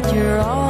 that you're all